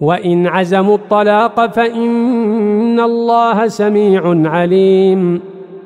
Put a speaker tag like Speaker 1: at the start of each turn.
Speaker 1: وإن عزموا الطلاق فإن الله سميع عليم.